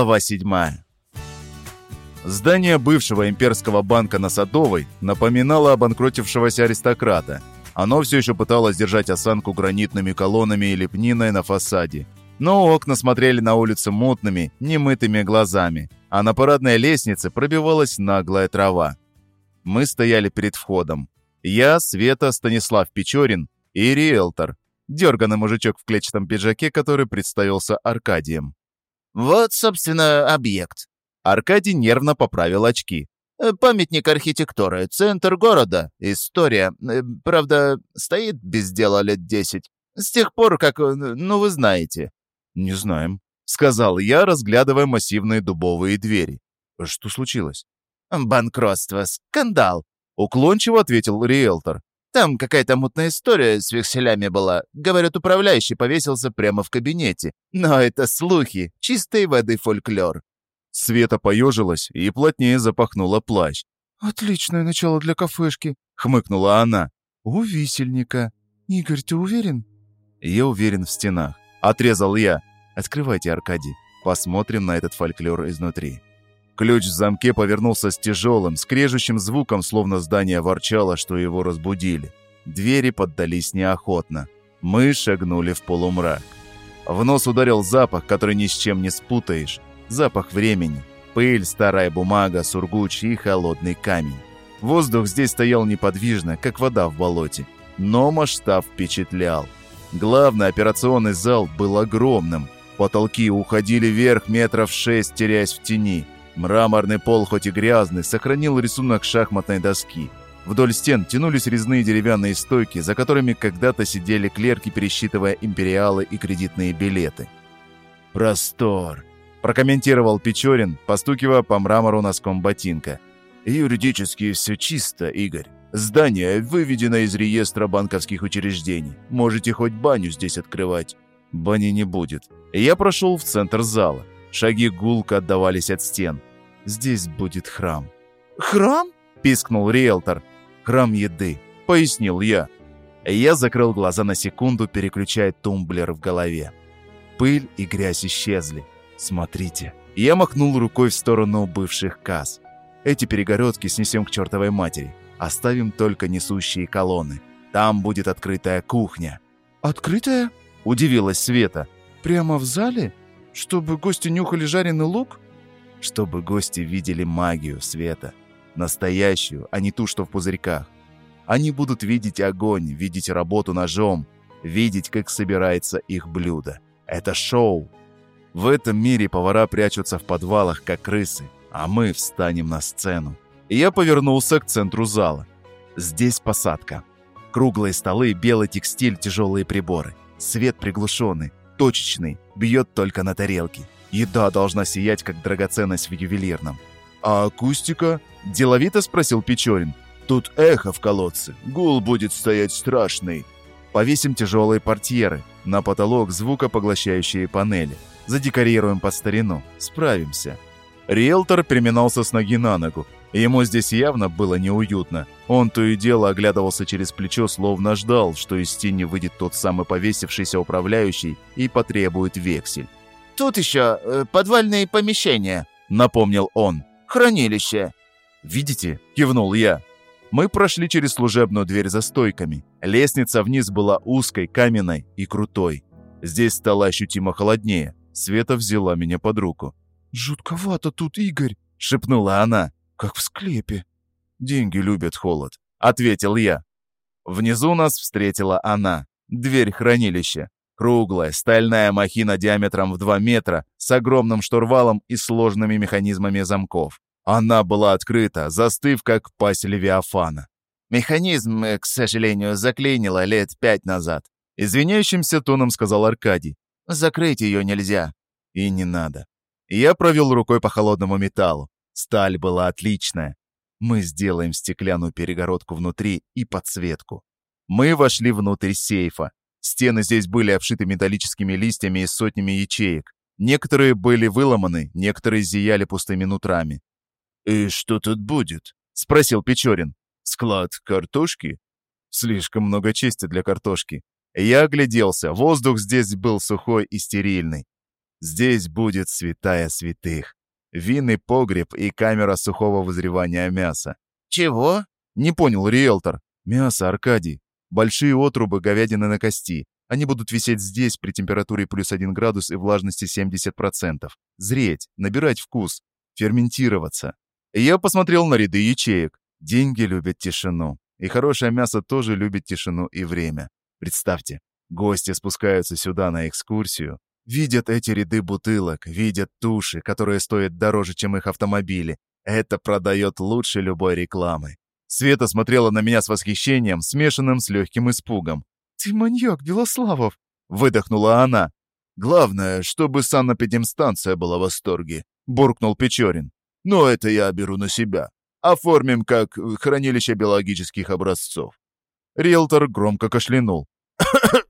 Глава 7. Здание бывшего имперского банка на Садовой напоминало обанкротившегося аристократа. Оно все еще пыталось держать осанку гранитными колоннами и лепниной на фасаде. Но окна смотрели на улицу мутными, немытыми глазами, а на парадной лестнице пробивалась наглая трава. Мы стояли перед входом. Я, Света, Станислав Печорин и риэлтор, дерганный мужичок в клетчатом пиджаке, который представился Аркадием. «Вот, собственно, объект». Аркадий нервно поправил очки. Э, «Памятник архитектуры, центр города, история. Э, правда, стоит без дела лет десять. С тех пор, как, э, ну, вы знаете». «Не знаем», — сказал я, разглядывая массивные дубовые двери. «Что случилось?» «Банкротство, скандал», — уклончиво ответил риэлтор. Там какая-то мутная история с векселями была. Говорят, управляющий повесился прямо в кабинете. Но это слухи, чистой воды фольклор». Света поежилась и плотнее запахнула плащ. «Отличное начало для кафешки», — хмыкнула она. «У висельника. Игорь, ты уверен?» «Я уверен в стенах». Отрезал я. «Открывайте, Аркадий. Посмотрим на этот фольклор изнутри». Ключ в замке повернулся с тяжелым, скрежущим звуком, словно здание ворчало, что его разбудили. Двери поддались неохотно. Мы шагнули в полумрак. В нос ударил запах, который ни с чем не спутаешь. Запах времени. Пыль, старая бумага, сургуч и холодный камень. Воздух здесь стоял неподвижно, как вода в болоте. Но масштаб впечатлял. Главный операционный зал был огромным. Потолки уходили вверх метров шесть, теряясь в тени. Мраморный пол, хоть и грязный, сохранил рисунок шахматной доски. Вдоль стен тянулись резные деревянные стойки, за которыми когда-то сидели клерки, пересчитывая империалы и кредитные билеты. «Простор», – прокомментировал Печорин, постукивая по мрамору носком ботинка. «Юридически все чисто, Игорь. Здание выведено из реестра банковских учреждений. Можете хоть баню здесь открывать». Бани не будет. Я прошел в центр зала. Шаги гулко отдавались от стен. Здесь будет храм. «Храм?» – пискнул риэлтор. «Храм еды», – пояснил я. Я закрыл глаза на секунду, переключая тумблер в голове. Пыль и грязь исчезли. Смотрите. Я махнул рукой в сторону бывших касс. Эти перегородки снесем к чертовой матери. Оставим только несущие колонны. Там будет открытая кухня. «Открытая?» – удивилась Света. «Прямо в зале?» Чтобы гости нюхали жареный лук? Чтобы гости видели магию света. Настоящую, а не ту, что в пузырьках. Они будут видеть огонь, видеть работу ножом, видеть, как собирается их блюдо. Это шоу. В этом мире повара прячутся в подвалах, как крысы, а мы встанем на сцену. И я повернулся к центру зала. Здесь посадка. Круглые столы, белый текстиль, тяжелые приборы. Свет приглушенный, точечный, бьет только на тарелки. Еда должна сиять, как драгоценность в ювелирном. «А акустика?» – деловито спросил Печорин. «Тут эхо в колодце. Гул будет стоять страшный». Повесим тяжелые портьеры. На потолок звукопоглощающие панели. Задекорируем под старину. Справимся. Риэлтор переминался с ноги на ногу. Ему здесь явно было неуютно. Он то и дело оглядывался через плечо, словно ждал, что из тени выйдет тот самый повесившийся управляющий и потребует вексель. «Тут еще э, подвальные помещения», — напомнил он. «Хранилище». «Видите?» — кивнул я. Мы прошли через служебную дверь за стойками. Лестница вниз была узкой, каменной и крутой. Здесь стало ощутимо холоднее. Света взяла меня под руку. «Жутковато тут, Игорь», — шепнула она как в склепе. Деньги любят холод, ответил я. Внизу нас встретила она, дверь хранилища. Круглая, стальная махина диаметром в 2 метра с огромным штурвалом и сложными механизмами замков. Она была открыта, застыв как пасть Левиафана. «Механизм, э, к сожалению, заклинило лет пять назад», — извиняющимся тоном сказал Аркадий. «Закрыть ее нельзя». «И не надо». Я провел рукой по холодному металлу. Сталь была отличная. Мы сделаем стеклянную перегородку внутри и подсветку. Мы вошли внутрь сейфа. Стены здесь были обшиты металлическими листьями и сотнями ячеек. Некоторые были выломаны, некоторые зияли пустыми нутрами. «И что тут будет?» — спросил Печорин. «Склад картошки?» Слишком много чести для картошки. Я огляделся. Воздух здесь был сухой и стерильный. Здесь будет святая святых. Винный погреб и камера сухого вызревания мяса. Чего? Не понял риэлтор. Мясо, Аркадий. Большие отрубы говядины на кости. Они будут висеть здесь при температуре плюс 1 градус и влажности 70%. Зреть, набирать вкус, ферментироваться. Я посмотрел на ряды ячеек. Деньги любят тишину. И хорошее мясо тоже любит тишину и время. Представьте, гости спускаются сюда на экскурсию, видят эти ряды бутылок, видят туши, которые стоят дороже, чем их автомобили. Это продает лучше любой рекламы. Света смотрела на меня с восхищением, смешанным с легким испугом. «Ты маньяк, Белославов!» — выдохнула она. «Главное, чтобы санэпидемстанция была в восторге», — буркнул Печорин. «Но это я беру на себя. Оформим как хранилище биологических образцов». Риэлтор громко кашлянул.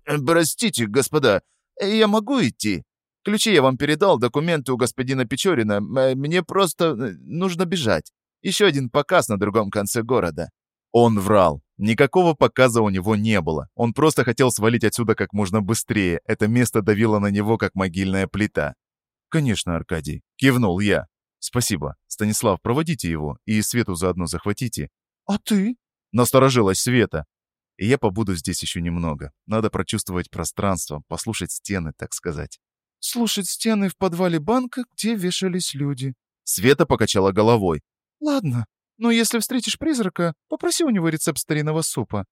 «Простите, господа, я могу идти? Ключи я вам передал, документы у господина Печорина. Мне просто э, нужно бежать. Еще один показ на другом конце города». Он врал. Никакого показа у него не было. Он просто хотел свалить отсюда как можно быстрее. Это место давило на него, как могильная плита. «Конечно, Аркадий», — кивнул я. «Спасибо. Станислав, проводите его и Свету заодно захватите». «А ты?» — насторожилась Света. И я побуду здесь еще немного. Надо прочувствовать пространство, послушать стены, так сказать. «Слушать стены в подвале банка, где вешались люди». Света покачала головой. «Ладно, но если встретишь призрака, попроси у него рецепт старинного супа».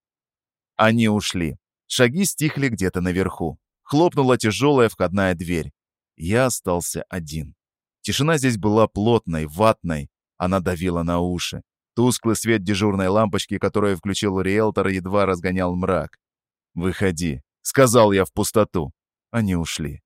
Они ушли. Шаги стихли где-то наверху. Хлопнула тяжелая входная дверь. Я остался один. Тишина здесь была плотной, ватной. Она давила на уши. Тусклый свет дежурной лампочки, которую включил риэлтор, едва разгонял мрак. «Выходи», — сказал я в пустоту. Они ушли.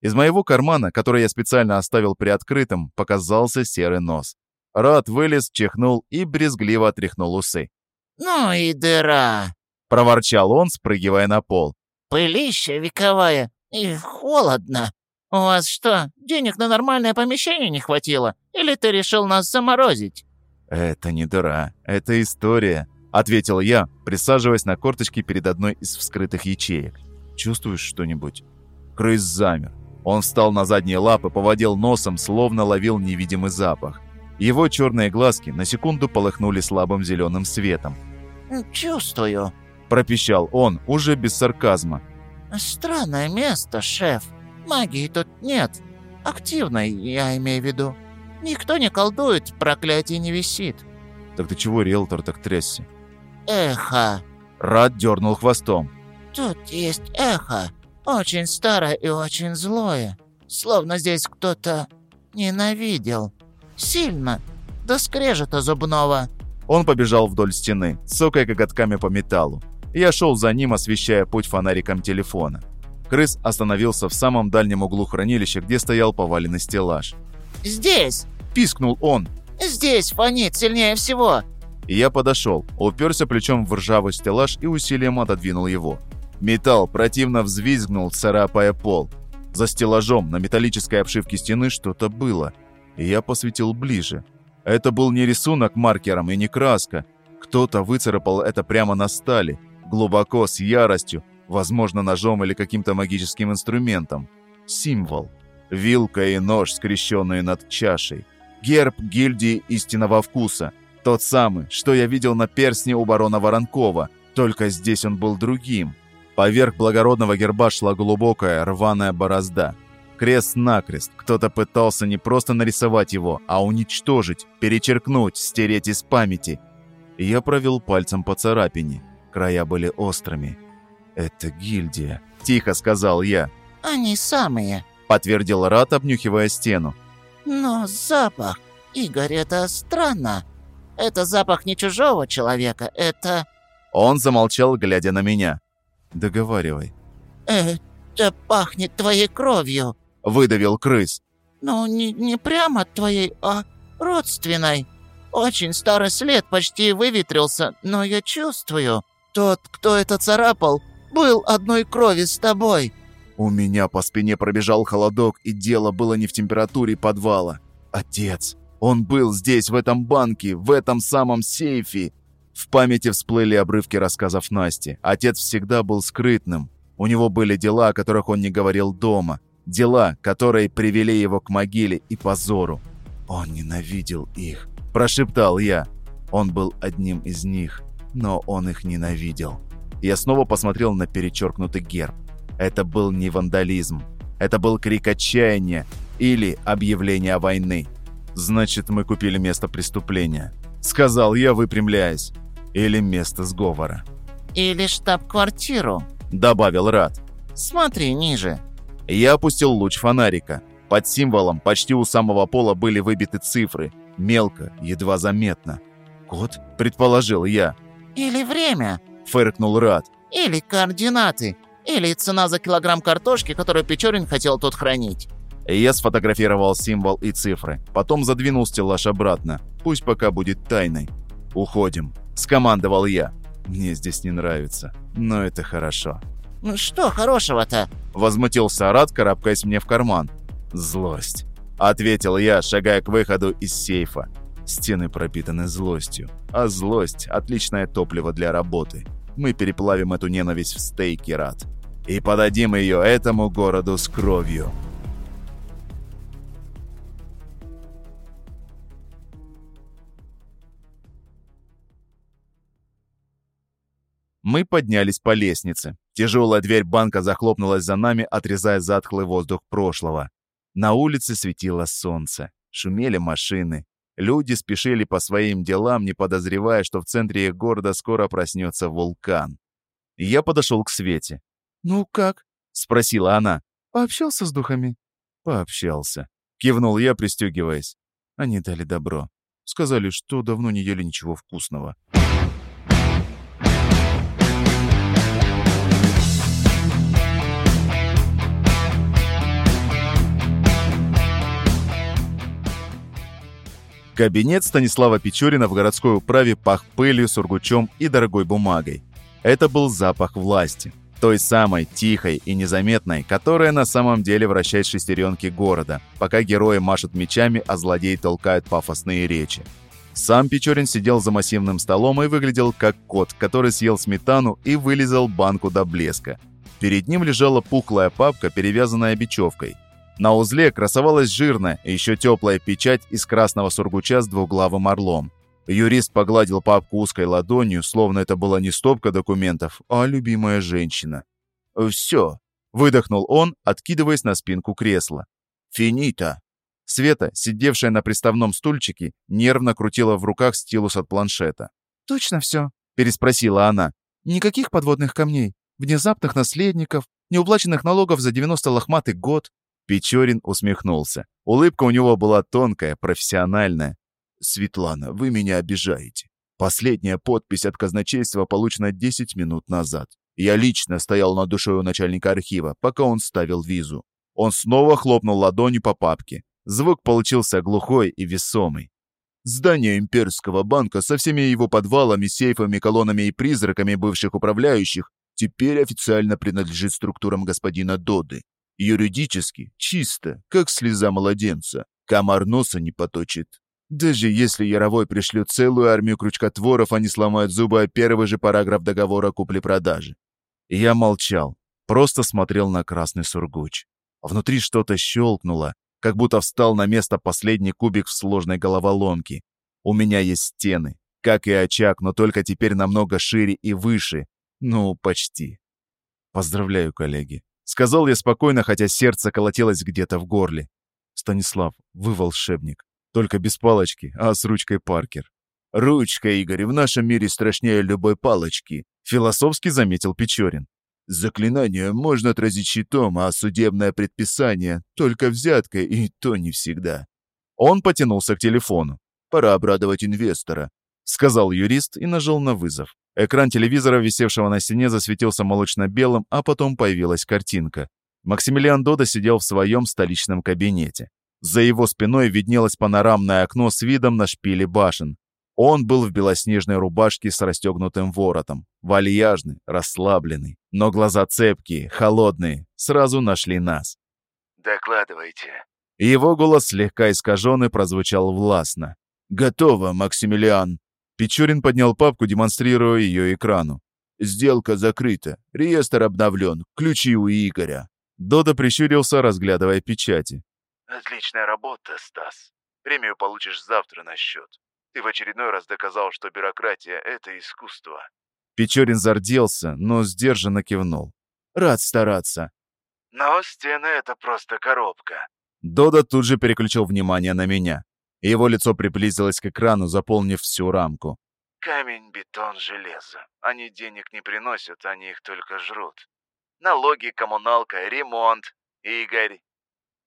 Из моего кармана, который я специально оставил приоткрытым, показался серый нос. Рот вылез, чихнул и брезгливо отряхнул усы. «Ну и дыра!» — проворчал он, спрыгивая на пол. «Пылища вековая и холодно. У вас что, денег на нормальное помещение не хватило? Или ты решил нас заморозить?» «Это не дыра, это история», — ответил я, присаживаясь на корточки перед одной из вскрытых ячеек. «Чувствуешь что-нибудь?» Крыс замер. Он встал на задние лапы, поводил носом, словно ловил невидимый запах. Его черные глазки на секунду полыхнули слабым зеленым светом. «Чувствую», – пропищал он, уже без сарказма. «Странное место, шеф. Магии тут нет. Активной, я имею в виду. Никто не колдует, проклятие не висит». «Так ты чего, риэлтор, так трясся?» «Эхо». Рад дернул хвостом. «Тут есть эхо. Очень старое и очень злое. Словно здесь кто-то ненавидел». Сильно. До скрежета зубного». Он побежал вдоль стены, цокая коготками по металлу. Я шел за ним, освещая путь фонариком телефона. Крыс остановился в самом дальнем углу хранилища, где стоял поваленный стеллаж. «Здесь!» – пискнул он. «Здесь фонит сильнее всего!» И я подошел, уперся плечом в ржавый стеллаж и усилием отодвинул его. Металл противно взвизгнул, царапая пол. За стеллажом на металлической обшивке стены что-то было – и я посветил ближе. Это был не рисунок маркером и не краска. Кто-то выцарапал это прямо на стали, глубоко, с яростью, возможно, ножом или каким-то магическим инструментом. Символ. Вилка и нож, скрещенные над чашей. Герб гильдии истинного вкуса. Тот самый, что я видел на перстне у барона Воронкова, только здесь он был другим. Поверх благородного герба шла глубокая рваная борозда. Крест-накрест. Кто-то пытался не просто нарисовать его, а уничтожить, перечеркнуть, стереть из памяти. Я провел пальцем по царапине. Края были острыми. «Это гильдия», — тихо сказал я. «Они самые», — подтвердил Рат, обнюхивая стену. «Но запах, Игорь, это странно. Это запах не чужого человека, это...» Он замолчал, глядя на меня. «Договаривай». «Это пахнет твоей кровью», выдавил крыс. «Ну, не, не прямо твоей, а родственной. Очень старый след почти выветрился, но я чувствую, тот, кто это царапал, был одной крови с тобой». У меня по спине пробежал холодок, и дело было не в температуре подвала. Отец. Он был здесь, в этом банке, в этом самом сейфе. В памяти всплыли обрывки рассказов Насти. Отец всегда был скрытным. У него были дела, о которых он не говорил дома. Дела, которые привели его к могиле и позору. Он ненавидел их, прошептал я. Он был одним из них, но он их ненавидел. Я снова посмотрел на перечеркнутый герб. Это был не вандализм. Это был крик отчаяния или объявление войны. «Значит, мы купили место преступления», — сказал я, выпрямляясь. «Или место сговора». «Или штаб-квартиру», — добавил Рад. «Смотри ниже». Я опустил луч фонарика. Под символом почти у самого пола были выбиты цифры. Мелко, едва заметно. «Код?» — предположил я. «Или время», — фыркнул Рад. «Или координаты. Или цена за килограмм картошки, которую Печорин хотел тут хранить». Я сфотографировал символ и цифры. Потом задвинул стеллаж обратно. Пусть пока будет тайной. «Уходим», — скомандовал я. «Мне здесь не нравится, но это хорошо». «Ну «Что хорошего-то?» — возмутился Арат, карабкаясь мне в карман. «Злость», — ответил я, шагая к выходу из сейфа. Стены пропитаны злостью, а злость — отличное топливо для работы. Мы переплавим эту ненависть в стейки, Рад. И подадим ее этому городу с кровью. Мы поднялись по лестнице. Тяжелая дверь банка захлопнулась за нами, отрезая затхлый воздух прошлого. На улице светило солнце. Шумели машины. Люди спешили по своим делам, не подозревая, что в центре их города скоро проснется вулкан. Я подошел к Свете. «Ну как?» — спросила она. «Пообщался с духами?» «Пообщался». Кивнул я, пристегиваясь. Они дали добро. Сказали, что давно не ели ничего вкусного. Кабинет Станислава Печорина в городской управе пах пылью, сургучом и дорогой бумагой. Это был запах власти. Той самой, тихой и незаметной, которая на самом деле вращает шестеренки города, пока герои машут мечами, а злодеи толкают пафосные речи. Сам Печорин сидел за массивным столом и выглядел как кот, который съел сметану и вылезал банку до блеска. Перед ним лежала пухлая папка, перевязанная бечевкой. На узле красовалась жирная, еще теплая печать из красного сургуча с двуглавым орлом. Юрист погладил папку узкой ладонью, словно это была не стопка документов, а любимая женщина. «Все», — выдохнул он, откидываясь на спинку кресла. «Финита». Света, сидевшая на приставном стульчике, нервно крутила в руках стилус от планшета. «Точно все?» — переспросила она. «Никаких подводных камней, внезапных наследников, неуплаченных налогов за 90 лохматый год, Печорин усмехнулся. Улыбка у него была тонкая, профессиональная. «Светлана, вы меня обижаете. Последняя подпись от казначейства получена 10 минут назад. Я лично стоял над душой у начальника архива, пока он ставил визу. Он снова хлопнул ладонью по папке. Звук получился глухой и весомый. Здание Имперского банка со всеми его подвалами, сейфами, колоннами и призраками бывших управляющих теперь официально принадлежит структурам господина Доды. Юридически чисто, как слеза младенца. Комар носа не поточит. Даже если Яровой пришлет целую армию крючкотворов, они сломают зубы о первый же параграф договора купли-продажи. Я молчал, просто смотрел на красный сургуч. Внутри что-то щелкнуло, как будто встал на место последний кубик в сложной головоломке. У меня есть стены, как и очаг, но только теперь намного шире и выше. Ну, почти. Поздравляю, коллеги. Сказал я спокойно, хотя сердце колотилось где-то в горле. «Станислав, вы волшебник. Только без палочки, а с ручкой Паркер». «Ручка, Игорь, в нашем мире страшнее любой палочки», — философски заметил Печорин. «Заклинание можно отразить щитом, а судебное предписание — только взяткой, и то не всегда». Он потянулся к телефону. «Пора обрадовать инвестора», — сказал юрист и нажал на вызов. Экран телевизора, висевшего на стене, засветился молочно-белым, а потом появилась картинка. Максимилиан Дода сидел в своем столичном кабинете. За его спиной виднелось панорамное окно с видом на шпили башен. Он был в белоснежной рубашке с расстегнутым воротом. Вальяжный, расслабленный. Но глаза цепкие, холодные, сразу нашли нас. «Докладывайте». Его голос слегка искаженный прозвучал властно. «Готово, Максимилиан». Печорин поднял папку, демонстрируя ее экрану. «Сделка закрыта. Реестр обновлен. Ключи у Игоря». Дода прищурился, разглядывая печати. Отличная работа, Стас. Премию получишь завтра на счет. Ты в очередной раз доказал, что бюрократия — это искусство. Печорин зарделся, но сдержанно кивнул. Рад стараться. Но стены — это просто коробка. Дода тут же переключил внимание на меня. Его лицо приблизилось к экрану, заполнив всю рамку. Камень, бетон, железо. Они денег не приносят, они их только жрут. Налоги, коммуналка, ремонт. Игорь,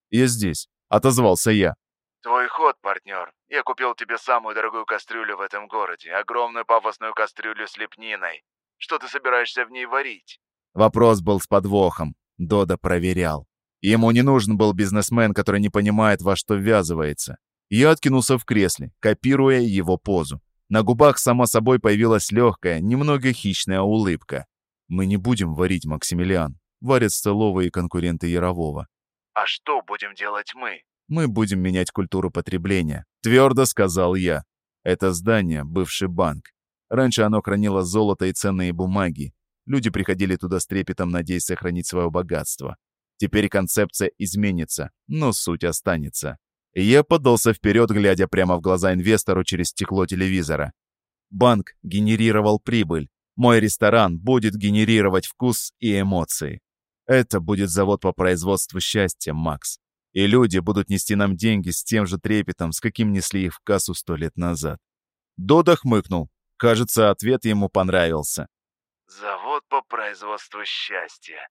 «Я здесь», — отозвался я. твой ход, партнер. Я купил тебе самую дорогую кастрюлю в этом городе. Огромную пафосную кастрюлю с лепниной. Что ты собираешься в ней варить? Вопрос был с подвохом. Дода проверял. Ему не нужен был бизнесмен, который не понимает, во что ввязывается. Я откинулся в кресле, копируя его позу. На губах сама собой появилась легкая, немного хищная улыбка. «Мы не будем варить, Максимилиан. Варят столовые конкуренты Ярового. А что будем делать мы? Мы будем менять культуру потребления», — твердо сказал я. Это здание — бывший банк. Раньше оно хранило золото и ценные бумаги. Люди приходили туда с трепетом, надеясь сохранить свое богатство. Теперь концепция изменится, но суть останется. Я подался вперед, глядя прямо в глаза инвестору через стекло телевизора. Банк генерировал прибыль. Мой ресторан будет генерировать вкус и эмоции. Это будет завод по производству счастья, Макс. И люди будут нести нам деньги с тем же трепетом, с каким несли их в кассу сто лет назад. Дода хмыкнул. Кажется, ответ ему понравился. Завод по производству счастья.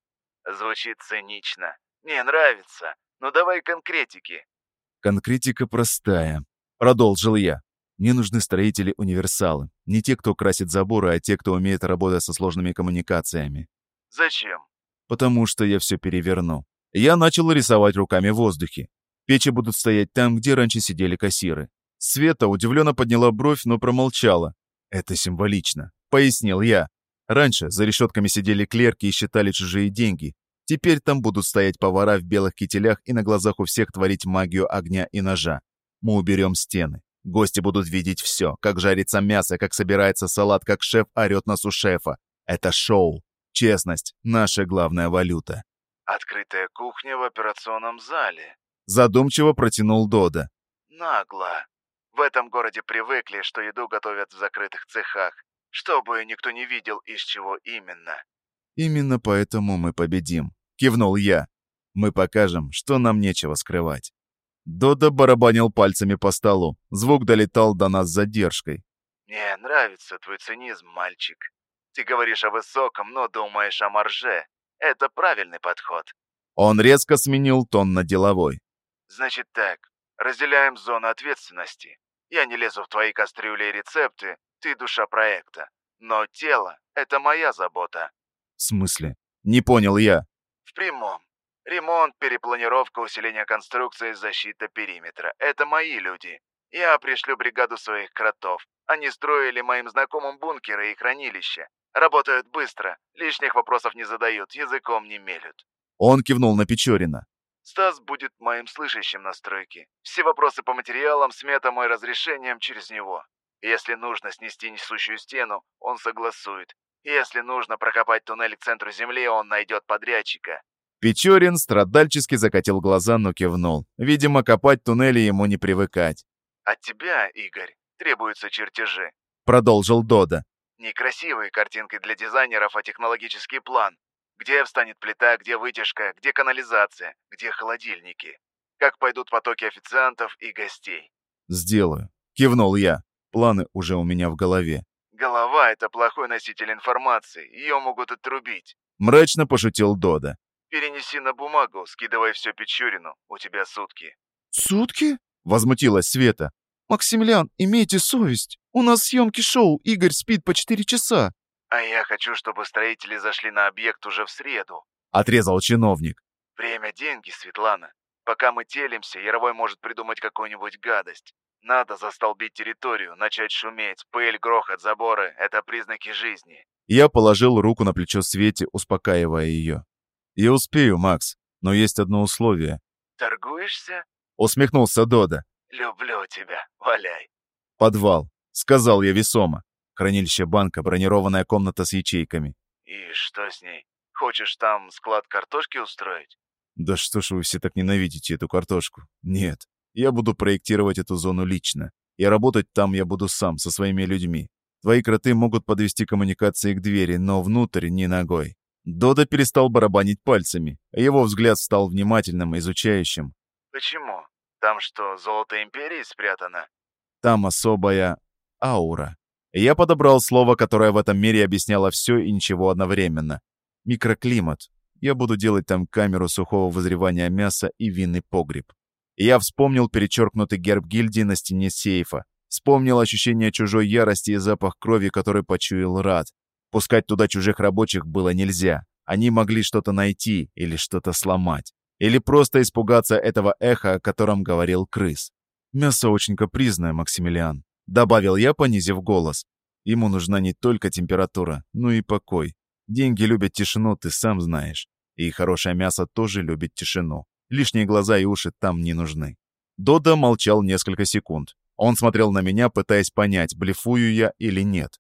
Звучит цинично. Мне нравится. Ну давай конкретики. Конкретика простая. Продолжил я. Мне нужны строители-универсалы. Не те, кто красит заборы, а те, кто умеет работать со сложными коммуникациями. Зачем? Потому что я все переверну. Я начал рисовать руками в воздухе. Печи будут стоять там, где раньше сидели кассиры. Света удивленно подняла бровь, но промолчала. «Это символично», — пояснил я. Раньше за решетками сидели клерки и считали чужие деньги. Теперь там будут стоять повара в белых кителях и на глазах у всех творить магию огня и ножа. Мы уберем стены. Гости будут видеть все, как жарится мясо, как собирается салат, как шеф орет на сушефа. Это шоу. Честность – наша главная валюта. Открытая кухня в операционном зале. Задумчиво протянул Дода. Нагло. В этом городе привыкли, что еду готовят в закрытых цехах, чтобы никто не видел, из чего именно. Именно поэтому мы победим. Кивнул я. Мы покажем, что нам нечего скрывать. Дода барабанил пальцами по столу. Звук долетал до нас с задержкой. Мне нравится твой цинизм, мальчик. Ты говоришь о высоком, но думаешь о марже. Это правильный подход. Он резко сменил тон на деловой. Значит так, разделяем зону ответственности. Я не лезу в твои кастрюли и рецепты, ты душа проекта. Но тело — это моя забота. В смысле? Не понял я. В прямом. Ремонт, перепланировка, усиление конструкции, защита периметра — это мои люди. Я пришлю бригаду своих кротов. Они строили моим знакомым бункеры и хранилища. Работают быстро, лишних вопросов не задают, языком не мелют. Он кивнул на Печорина. Стас будет моим слышащим на стройке. Все вопросы по материалам, сметам и разрешениям через него. Если нужно снести несущую стену, он согласует. Если нужно прокопать туннель к центру земли, он найдет подрядчика. Печорин страдальчески закатил глаза, но кивнул. Видимо, копать туннели ему не привыкать. От тебя, Игорь, требуются чертежи. Продолжил Дода. Не красивые картинки для дизайнеров, а технологический план. Где встанет плита, где вытяжка, где канализация, где холодильники. Как пойдут потоки официантов и гостей. «Сделаю», — кивнул я. Планы уже у меня в голове. Голова — это плохой носитель информации, ее могут отрубить. Мрачно пошутил Дода. Перенеси на бумагу, скидывай все Печорину, у тебя сутки. «Сутки? Возмутилась Света. Максимилиан, имейте совесть. У нас съемки шоу, Игорь спит по четыре часа». А я хочу, чтобы строители зашли на объект уже в среду. Отрезал чиновник. Время – деньги, Светлана. Пока мы телимся, Яровой может придумать какую-нибудь гадость. Надо застолбить территорию, начать шуметь. Пыль, грохот, заборы – это признаки жизни. Я положил руку на плечо Свете, успокаивая ее. «Я успею, Макс, но есть одно условие». Торгуешься? Усмехнулся Дода. Люблю тебя, валяй. «Подвал», — сказал я весомо. Хранилище банка, бронированная комната с ячейками. И что с ней? Хочешь там склад картошки устроить? Да что ж вы все так ненавидите эту картошку? Нет, я буду проектировать эту зону лично. И работать там я буду сам, со своими людьми. Твои кроты могут подвести коммуникации к двери, но внутрь ни ногой. Дода перестал барабанить пальцами, а его взгляд стал внимательным, изучающим. «Почему? Там что, золото Империи спрятано?» Там особая аура. Я подобрал слово, которое в этом мире объясняло все и ничего одновременно. Микроклимат. Я буду делать там камеру сухого вызревания мяса и винный погреб. Я вспомнил перечеркнутый герб гильдии на стене сейфа. Вспомнил ощущение чужой ярости и запах крови, который почуял Рад. Пускать туда чужих рабочих было нельзя. Они могли что-то найти или что-то сломать. Или просто испугаться этого эха, о котором говорил крыс. «Мясо очень капризное, Максимилиан», — добавил я, понизив голос. «Ему нужна не только температура, но и покой. Деньги любят тишину, ты сам знаешь. И хорошее мясо тоже любит тишину. Лишние глаза и уши там не нужны». Дода молчал несколько секунд. Он смотрел на меня, пытаясь понять, блефую я или нет.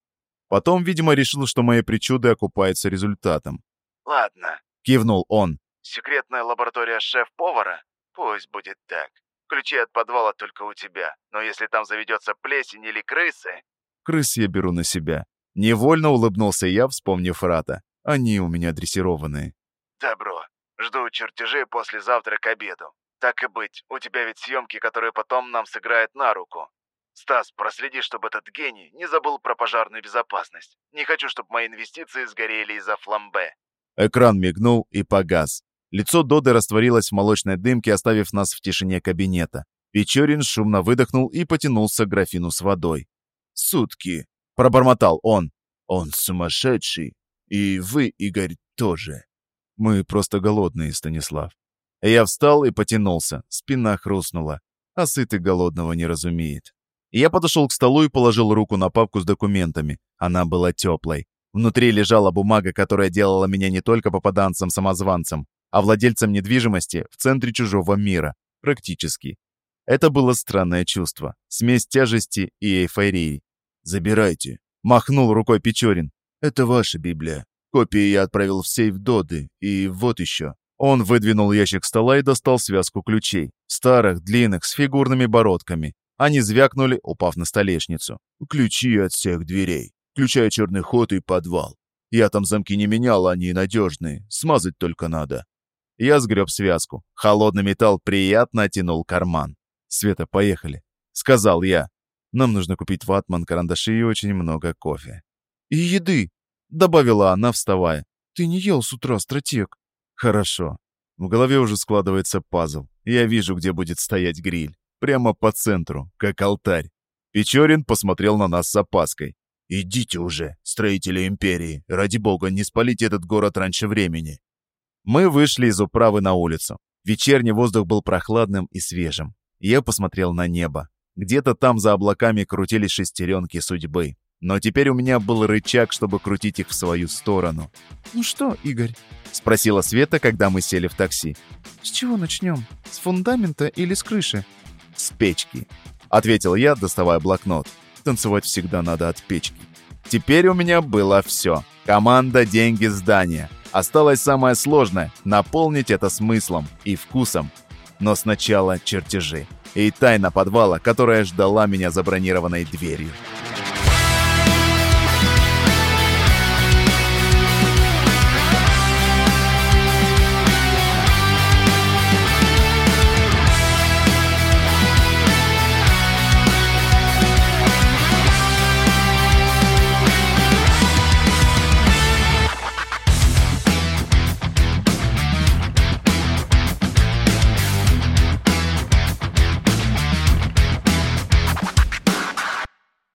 Потом, видимо, решил, что мои причуды окупаются результатом. «Ладно», — кивнул он. «Секретная лаборатория шеф-повара? Пусть будет так. Ключи от подвала только у тебя. Но если там заведется плесень или крысы...» «Крыс я беру на себя». Невольно улыбнулся я, вспомнив Рата. Они у меня дрессированные. «Добро. Жду чертежи послезавтра к обеду. Так и быть, у тебя ведь съемки, которые потом нам сыграют на руку. Стас, проследи, чтобы этот гений не забыл про пожарную безопасность. Не хочу, чтобы мои инвестиции сгорели из-за фламбе». Экран мигнул и погас. Лицо Доды растворилось в молочной дымке, оставив нас в тишине кабинета. Печорин шумно выдохнул и потянулся к графину с водой. «Сутки», — пробормотал он. «Он сумасшедший. И вы, Игорь, тоже». «Мы просто голодные, Станислав». Я встал и потянулся. Спина хрустнула. А сытый голодного не разумеет. Я подошел к столу и положил руку на папку с документами. Она была теплой. Внутри лежала бумага, которая делала меня не только попаданцем-самозванцем, а владельцем недвижимости в центре чужого мира. Практически. Это было странное чувство. Смесь тяжести и эйфории. «Забирайте», — махнул рукой Печорин. «Это ваша Библия. Копии я отправил в сейф Доды. И вот еще». Он выдвинул ящик стола и достал связку ключей. Старых, длинных, с фигурными бородками. Они звякнули, упав на столешницу. «Ключи от всех дверей, включая черный ход и подвал. Я там замки не менял, они надежные. Смазать только надо». Я сгреб связку. Холодный металл приятно оттянул карман. «Света, поехали», — сказал я. «Нам нужно купить ватман, карандаши и очень много кофе». «И еды», — добавила она, вставая. «Ты не ел с утра, стратег». «Хорошо. В голове уже складывается пазл. Я вижу, где будет стоять гриль. Прямо по центру, как алтарь». Печорин посмотрел на нас с опаской. «Идите уже, строители империи. Ради бога, не спалите этот город раньше времени. Мы вышли из управы на улицу. Вечерний воздух был прохладным и свежим. Я посмотрел на небо. Где-то там за облаками крутились шестеренки судьбы. Но теперь у меня был рычаг, чтобы крутить их в свою сторону. «Ну что, Игорь?» — спросила Света, когда мы сели в такси. «С чего начнем? С фундамента или с крыши?» «С печки», — ответил я, доставая блокнот. «Танцевать всегда надо от печки». Теперь у меня было все. Команда, деньги, здание. Осталось самое сложное — наполнить это смыслом и вкусом. Но сначала чертежи. И тайна подвала, которая ждала меня за бронированной дверью.